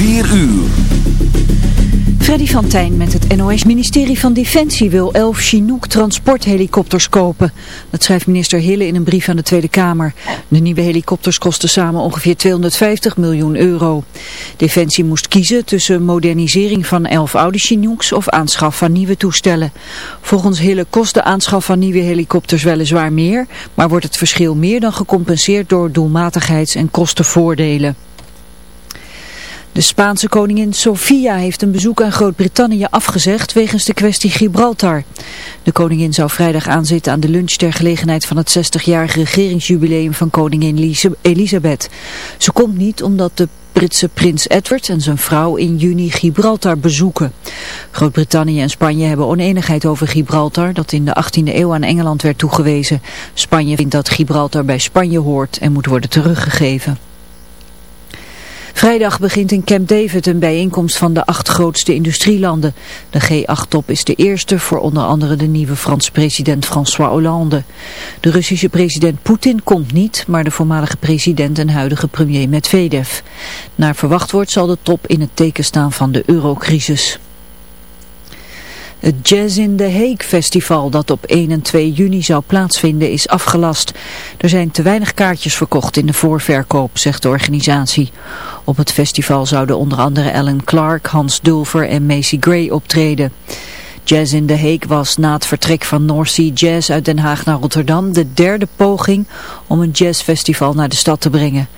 4 uur. Freddy van Tijn met het NOS-ministerie van Defensie wil 11 Chinook transporthelikopters kopen. Dat schrijft minister Hille in een brief aan de Tweede Kamer. De nieuwe helikopters kosten samen ongeveer 250 miljoen euro. Defensie moest kiezen tussen modernisering van 11 oude Chinooks of aanschaf van nieuwe toestellen. Volgens Hille kost de aanschaf van nieuwe helikopters weliswaar meer, maar wordt het verschil meer dan gecompenseerd door doelmatigheids- en kostenvoordelen. De Spaanse koningin Sofia heeft een bezoek aan Groot-Brittannië afgezegd wegens de kwestie Gibraltar. De koningin zou vrijdag aanzitten aan de lunch ter gelegenheid van het 60-jarige regeringsjubileum van koningin Elisabeth. Ze komt niet omdat de Britse prins Edward en zijn vrouw in juni Gibraltar bezoeken. Groot-Brittannië en Spanje hebben oneenigheid over Gibraltar, dat in de 18e eeuw aan Engeland werd toegewezen. Spanje vindt dat Gibraltar bij Spanje hoort en moet worden teruggegeven. Vrijdag begint in Camp David een bijeenkomst van de acht grootste industrielanden. De G8-top is de eerste voor onder andere de nieuwe Franse president François Hollande. De Russische president Poetin komt niet, maar de voormalige president en huidige premier Medvedev. Naar verwacht wordt zal de top in het teken staan van de eurocrisis. Het Jazz in the Hague festival dat op 1 en 2 juni zou plaatsvinden is afgelast. Er zijn te weinig kaartjes verkocht in de voorverkoop, zegt de organisatie. Op het festival zouden onder andere Alan Clark, Hans Dulfer en Macy Gray optreden. Jazz in the Hague was na het vertrek van North Sea Jazz uit Den Haag naar Rotterdam de derde poging om een jazzfestival naar de stad te brengen.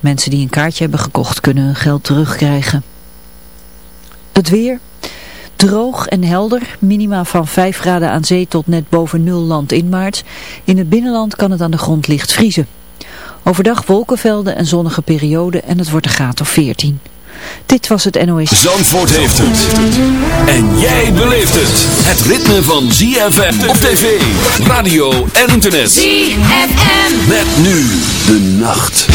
Mensen die een kaartje hebben gekocht kunnen hun geld terugkrijgen. Het weer... Droog en helder, minima van 5 graden aan zee tot net boven nul land in maart. In het binnenland kan het aan de grond licht vriezen. Overdag wolkenvelden en zonnige perioden en het wordt een graad of 14. Dit was het NOS. Zandvoort heeft het. En jij beleeft het. Het ritme van ZFM op tv, radio en internet. ZFM. Met nu de nacht.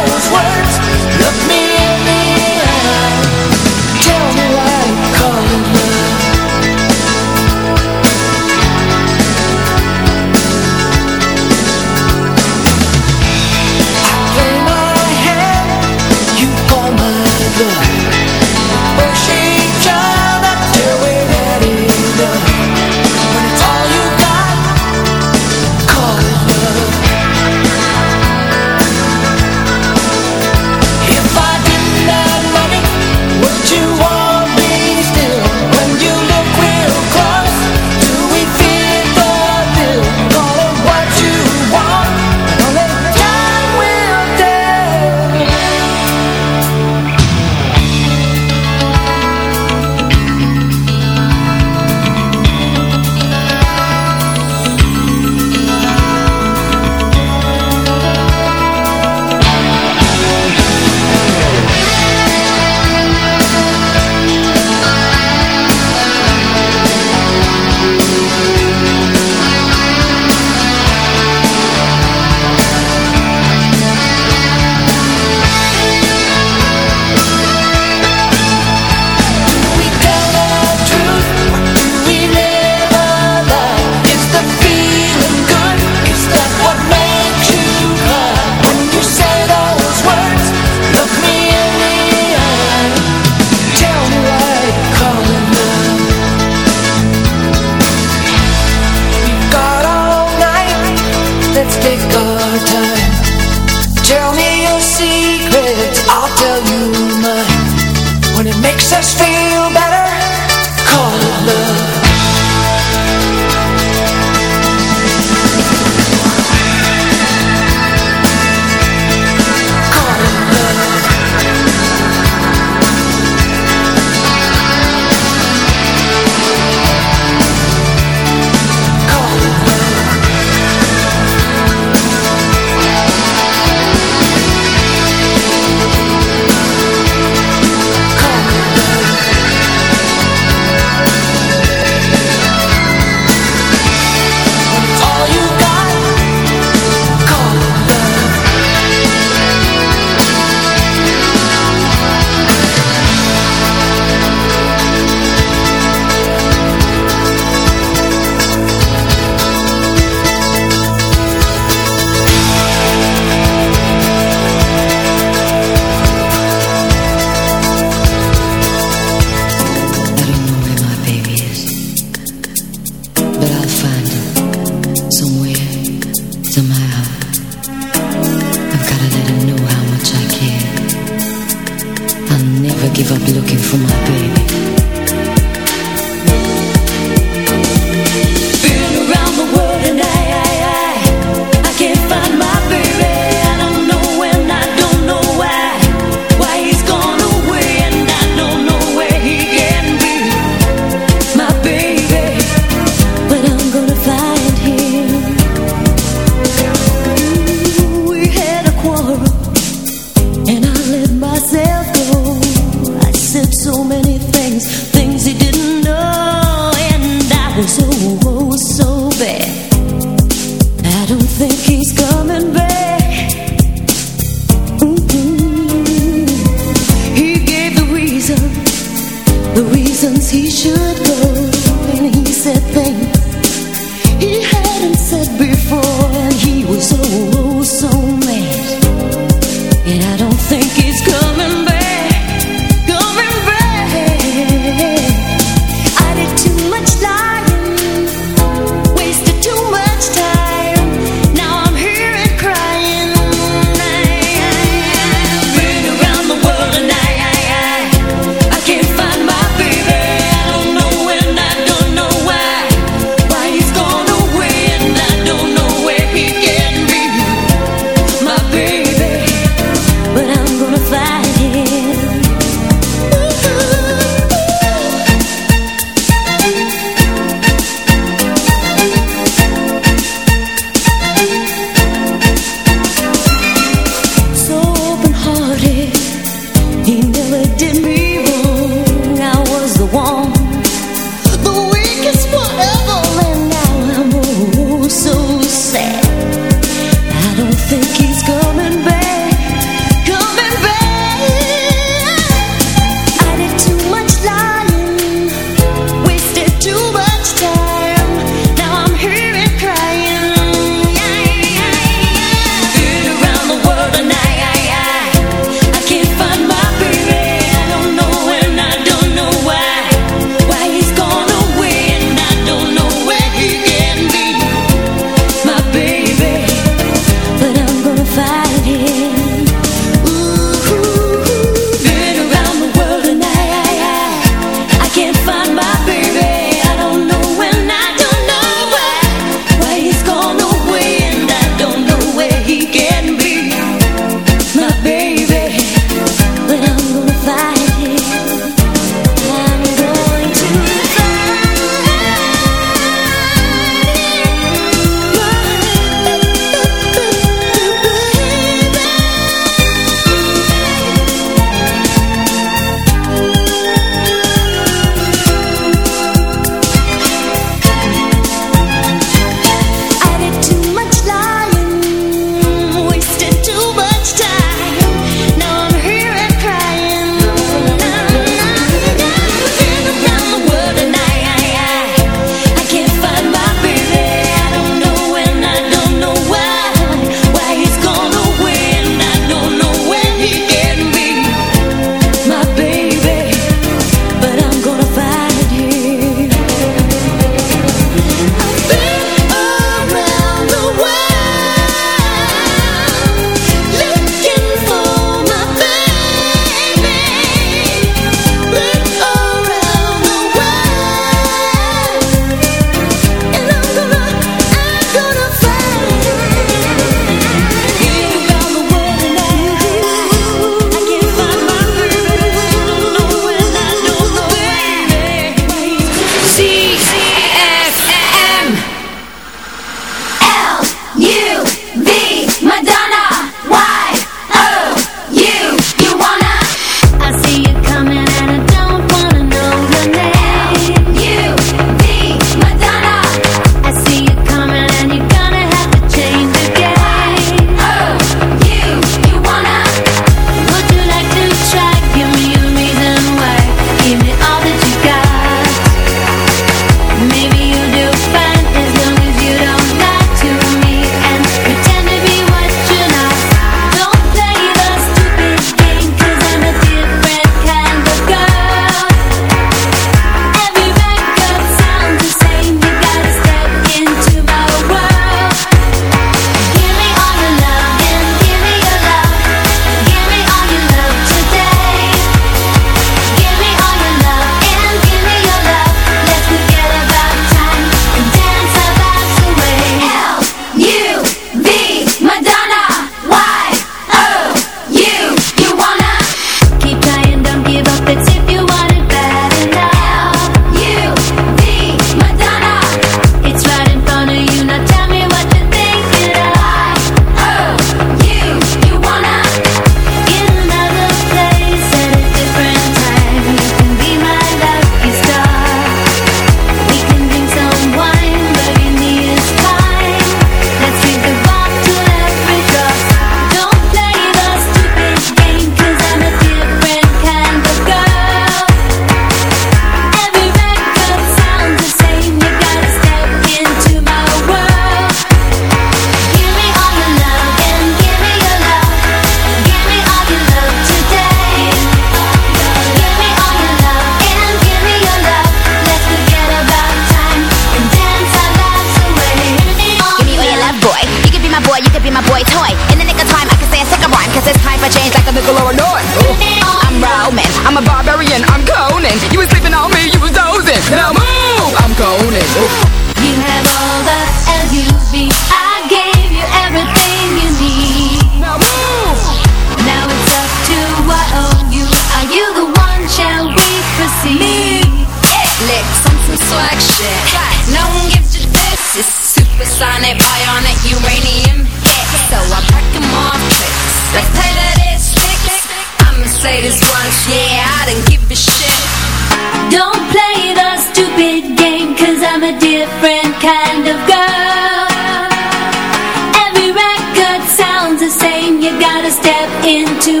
Into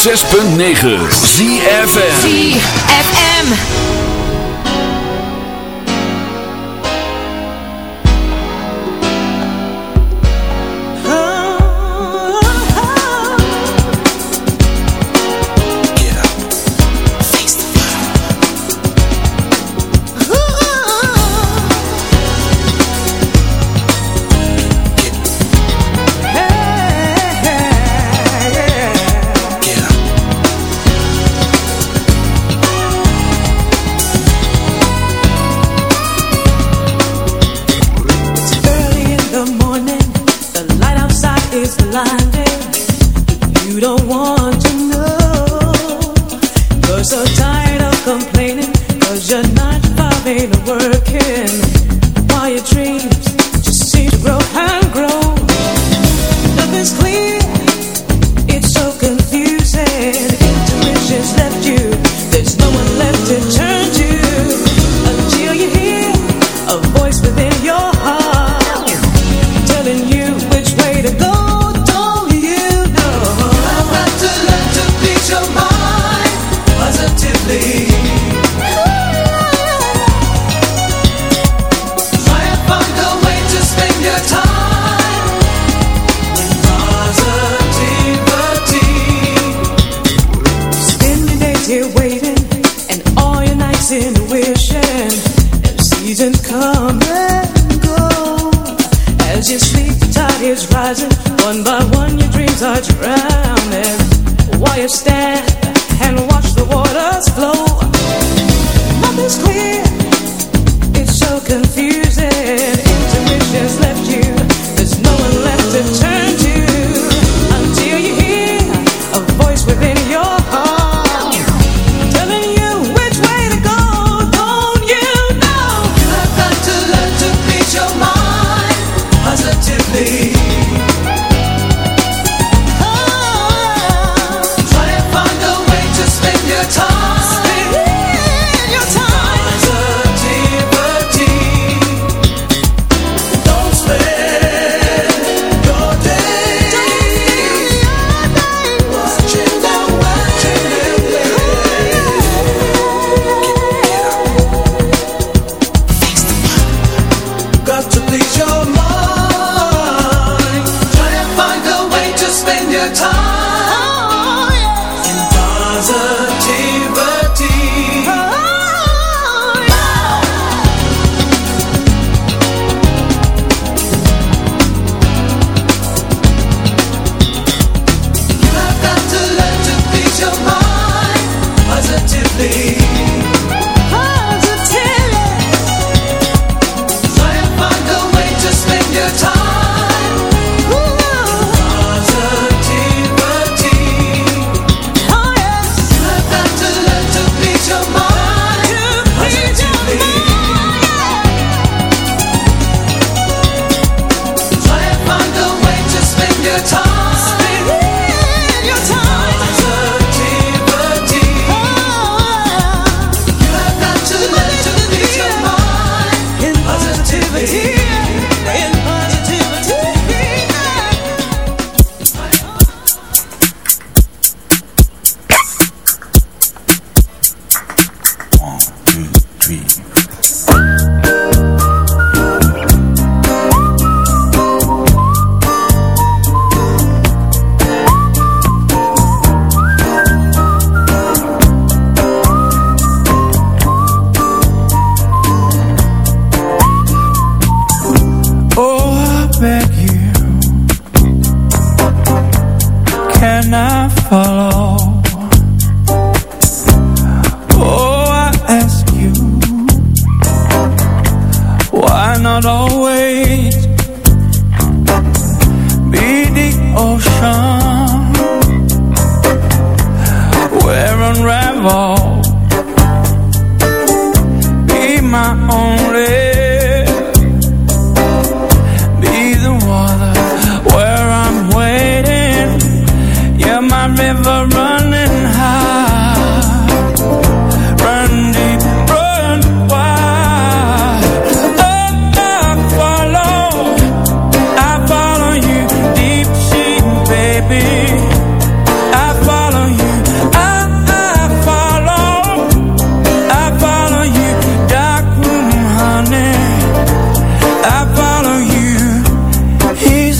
106.9 ZFM ZFM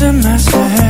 In a mess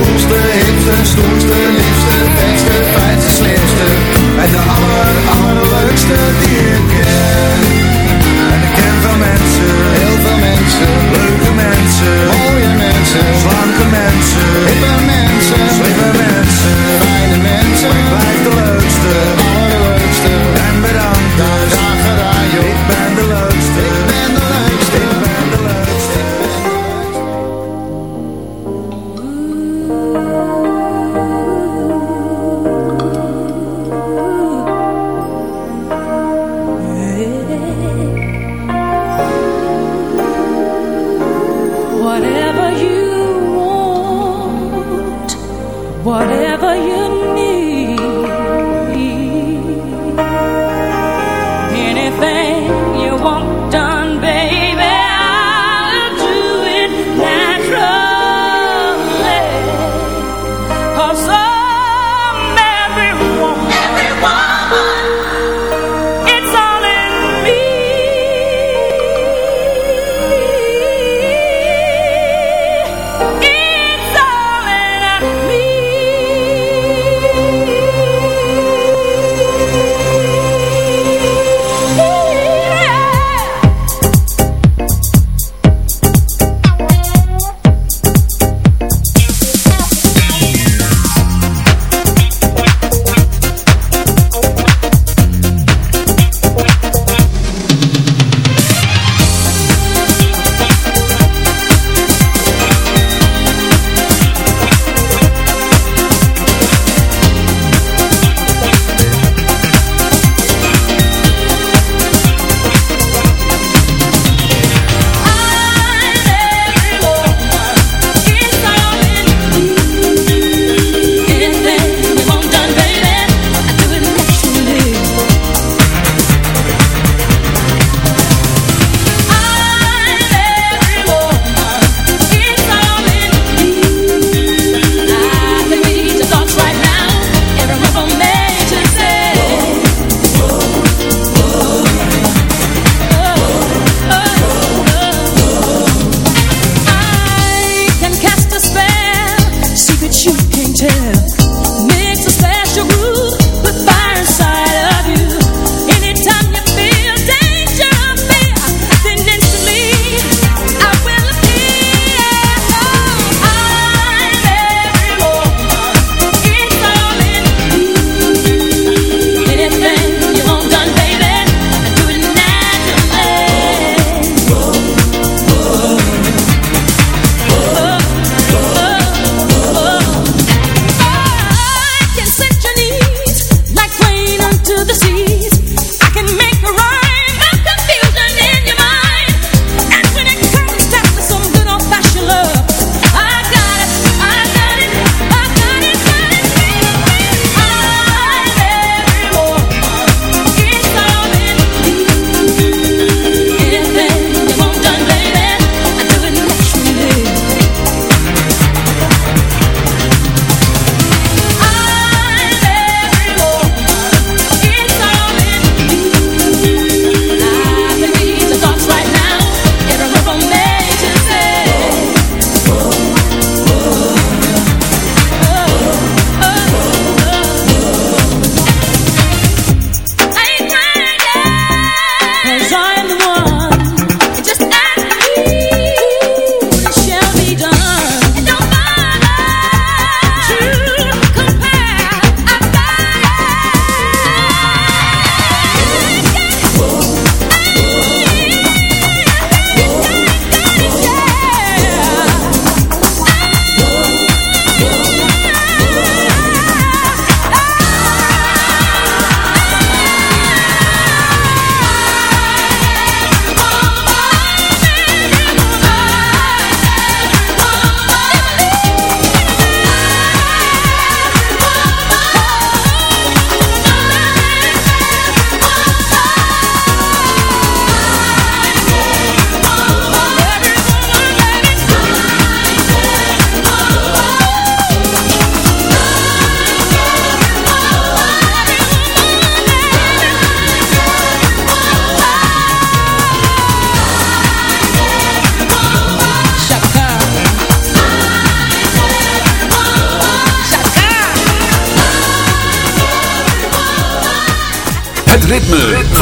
coolste, hipste, stoerste, liefste, vetste, fijnste, slimste. En de aller, allerleukste die ik ken. En ik ken veel mensen, heel veel mensen. Leuke mensen, mooie mensen, slanke mensen, hippe mensen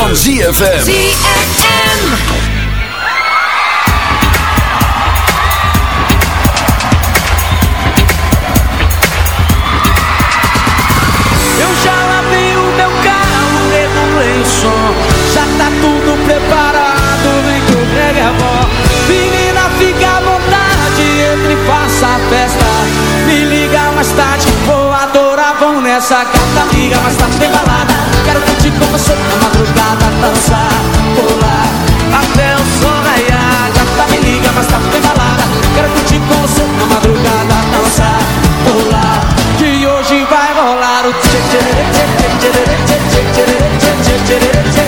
van ZFM. ZFM. Já tá tudo preparado, vem que eu pegue a Menina, fica à vontade, entre e faça a festa Me liga mais tarde, vou adorar, vão nessa carta Liga mais tarde, tá tem lá. rebolar até o sol raiar. tá me liga, mas tá bem balada. Quero curtir com você na madrugada, dançar, pular. Que hoje vai rolar o tchê tchê tchê tchê tchê tchê tchê tchê tchê tchê tchê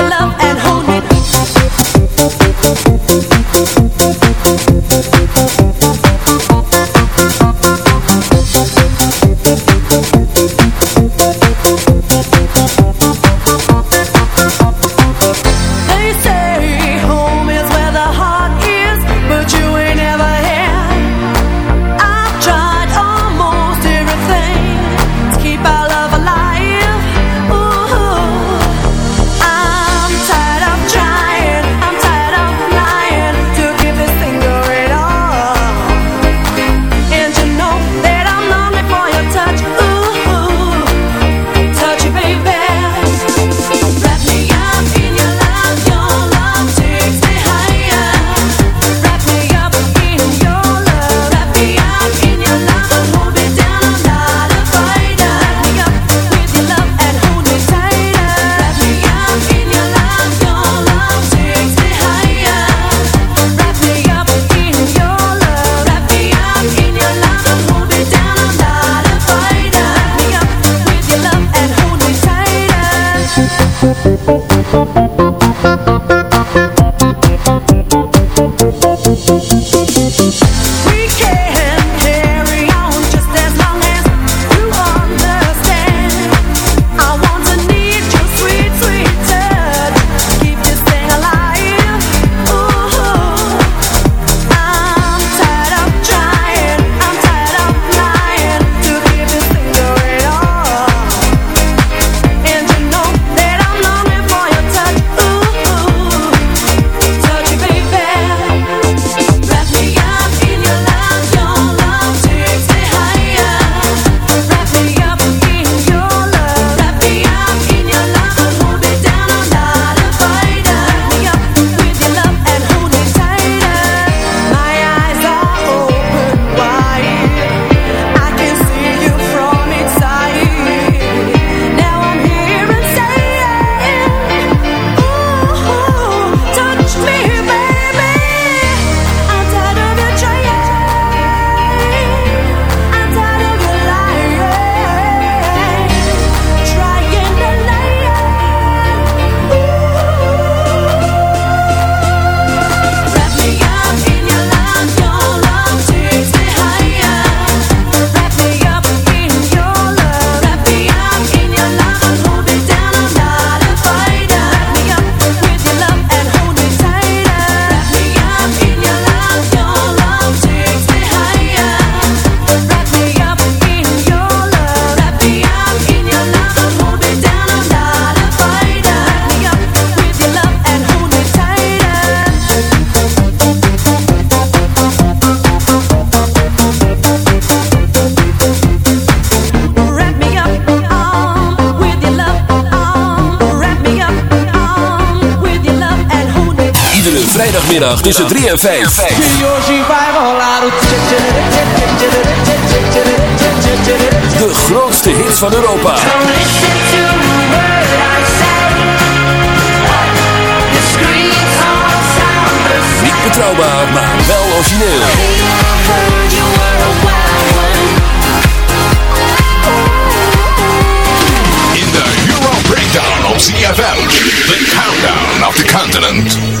De grootste hits van Europa. Niet betrouwbaar, maar wel origineel. In de Euro Breakdown op CFL, The countdown of the continent.